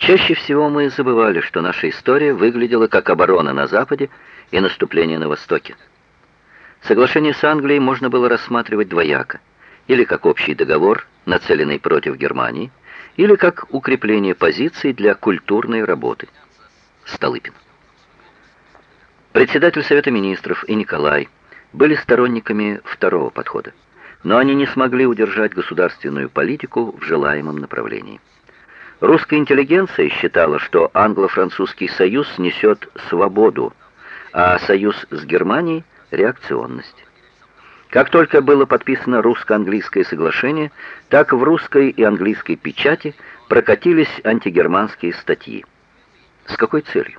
Чаще всего мы забывали, что наша история выглядела как оборона на Западе и наступление на Востоке. Соглашение с Англией можно было рассматривать двояко, или как общий договор, нацеленный против Германии, или как укрепление позиций для культурной работы. Столыпин. Председатель Совета Министров и Николай были сторонниками второго подхода, но они не смогли удержать государственную политику в желаемом направлении. Русская интеллигенция считала, что англо-французский союз несет свободу, а союз с Германией – реакционность. Как только было подписано русско-английское соглашение, так в русской и английской печати прокатились антигерманские статьи. С какой целью?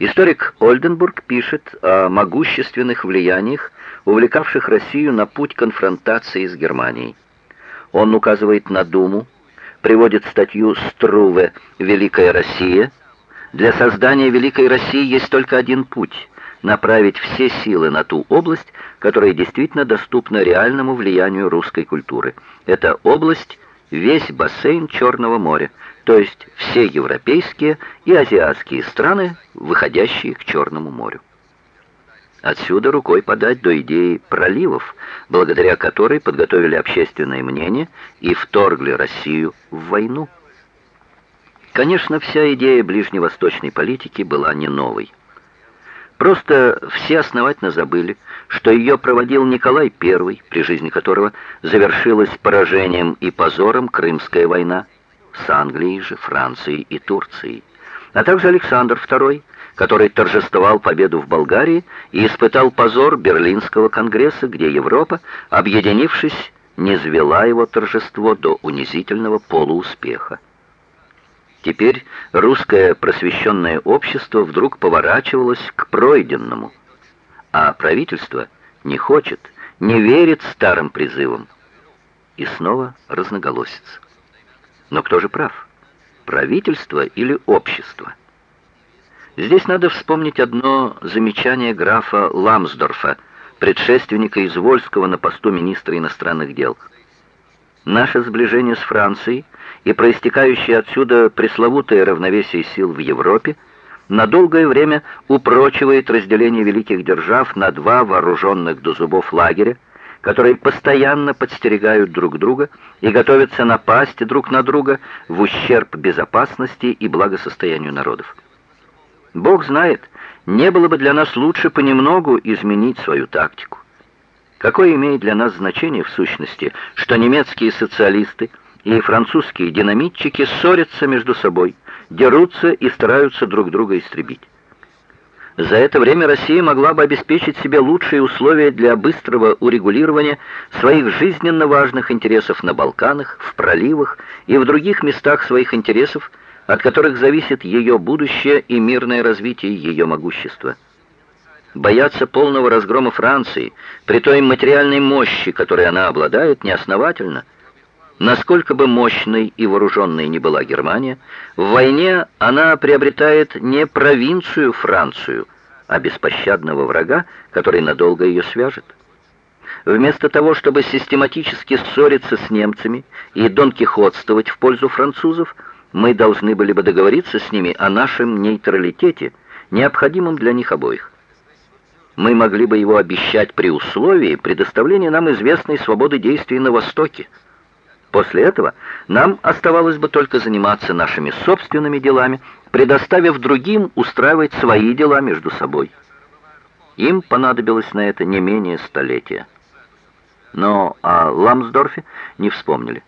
Историк Ольденбург пишет о могущественных влияниях, увлекавших Россию на путь конфронтации с Германией. Он указывает на Думу, приводит статью Струве «Великая Россия». Для создания Великой России есть только один путь – направить все силы на ту область, которая действительно доступна реальному влиянию русской культуры. Это область – весь бассейн Черного моря, то есть все европейские и азиатские страны, выходящие к Черному морю. Отсюда рукой подать до идеи проливов, благодаря которой подготовили общественное мнение и вторгли Россию в войну. Конечно, вся идея ближневосточной политики была не новой. Просто все основательно забыли, что ее проводил Николай I, при жизни которого завершилась поражением и позором Крымская война с Англией же, Францией и Турцией, а также Александр II, который торжествовал победу в Болгарии и испытал позор Берлинского конгресса, где Европа, объединившись, не звела его торжество до унизительного полууспеха. Теперь русское просвещенное общество вдруг поворачивалось к пройденному, а правительство не хочет, не верит старым призывам. И снова разноголосица. Но кто же прав? Правительство или общество? Здесь надо вспомнить одно замечание графа Ламсдорфа, предшественника Извольского на посту министра иностранных дел. Наше сближение с Францией и проистекающее отсюда пресловутое равновесие сил в Европе на долгое время упрочивает разделение великих держав на два вооруженных до зубов лагеря, которые постоянно подстерегают друг друга и готовятся напасть друг на друга в ущерб безопасности и благосостоянию народов. Бог знает, не было бы для нас лучше понемногу изменить свою тактику. Какое имеет для нас значение в сущности, что немецкие социалисты и французские динамитчики ссорятся между собой, дерутся и стараются друг друга истребить? За это время Россия могла бы обеспечить себе лучшие условия для быстрого урегулирования своих жизненно важных интересов на Балканах, в проливах и в других местах своих интересов, от которых зависит ее будущее и мирное развитие ее могущества. Бояться полного разгрома Франции при той материальной мощи, которой она обладает, неосновательно. Насколько бы мощной и вооруженной ни была Германия, в войне она приобретает не провинцию Францию, а беспощадного врага, который надолго ее свяжет. Вместо того, чтобы систематически ссориться с немцами и донкихотствовать в пользу французов, мы должны были бы договориться с ними о нашем нейтралитете, необходимом для них обоих. Мы могли бы его обещать при условии предоставления нам известной свободы действий на Востоке. После этого нам оставалось бы только заниматься нашими собственными делами, предоставив другим устраивать свои дела между собой. Им понадобилось на это не менее столетия. Но о Ламсдорфе не вспомнили.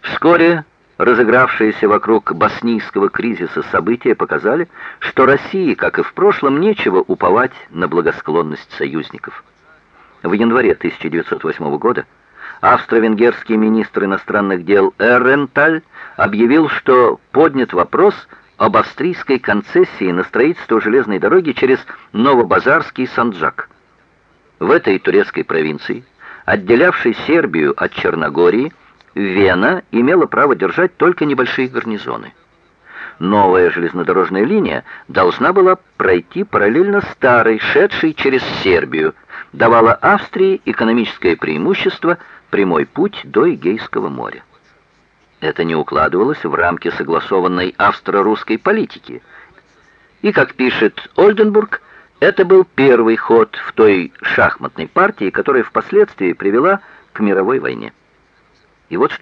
Вскоре Разыгравшиеся вокруг боснийского кризиса события показали, что России, как и в прошлом, нечего уповать на благосклонность союзников. В январе 1908 года австро-венгерский министр иностранных дел Эрренталь объявил, что поднят вопрос об австрийской концессии на строительство железной дороги через Новобазарский Санджак. В этой турецкой провинции, отделявшей Сербию от Черногории, Вена имела право держать только небольшие гарнизоны. Новая железнодорожная линия должна была пройти параллельно старой, шедшей через Сербию, давала Австрии экономическое преимущество, прямой путь до Эгейского моря. это не укладывалось в рамки согласованной австро-русской политики. И, как пишет Ольденбург, это был первый ход в той шахматной партии, которая впоследствии привела к мировой войне. И вот что